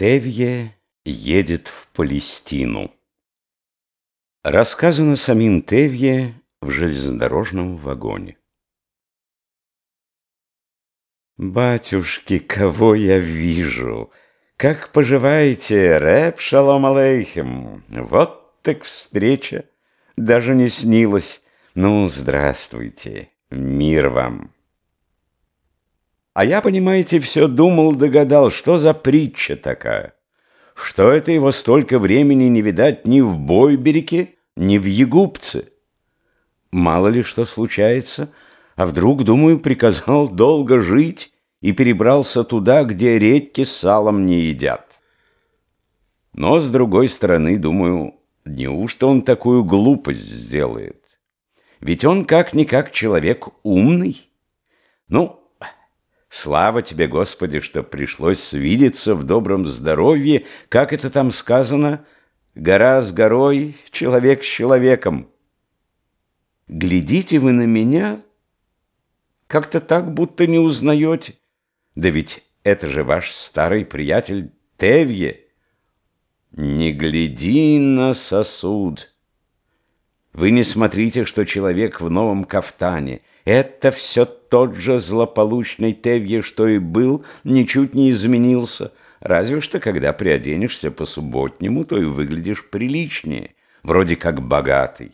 Тевье едет в Палестину. Рассказано самим Тевье в железнодорожном вагоне. Батюшки, кого я вижу! Как поживаете, рэп шалом алейхим? Вот так встреча! Даже не снилось. Ну, здравствуйте, мир вам! А я, понимаете, все думал, догадал, что за притча такая. Что это его столько времени не видать ни в Бойберике, ни в Егупце. Мало ли что случается, а вдруг, думаю, приказал долго жить и перебрался туда, где редьки с салом не едят. Но, с другой стороны, думаю, неужто он такую глупость сделает? Ведь он как-никак человек умный. Ну, Слава тебе, Господи, что пришлось свидеться в добром здоровье, как это там сказано, гора с горой, человек с человеком. Глядите вы на меня, как-то так, будто не узнаете. Да ведь это же ваш старый приятель Тевье. Не гляди на сосуд. Вы не смотрите, что человек в новом кафтане. Это все тот же злополучный Тевье, что и был, ничуть не изменился. Разве что, когда приоденешься по-субботнему, то и выглядишь приличнее, вроде как богатый.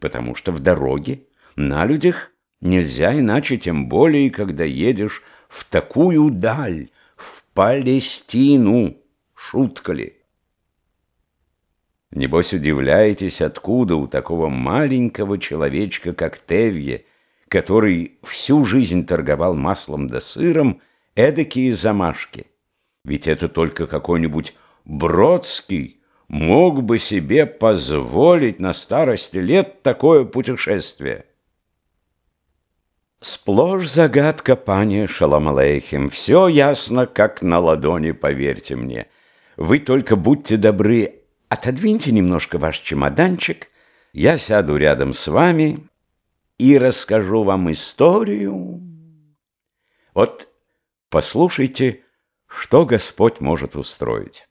Потому что в дороге, на людях, нельзя иначе, тем более, когда едешь в такую даль, в Палестину. Шутка ли? Небось, удивляетесь, откуда у такого маленького человечка, как Тевье, который всю жизнь торговал маслом да сыром, эдакие замашки. Ведь это только какой-нибудь Бродский мог бы себе позволить на старости лет такое путешествие. Сплошь загадка, пане Шаламалейхим. Все ясно, как на ладони, поверьте мне. Вы только будьте добры, Отодвиньте немножко ваш чемоданчик, я сяду рядом с вами и расскажу вам историю. Вот послушайте, что Господь может устроить.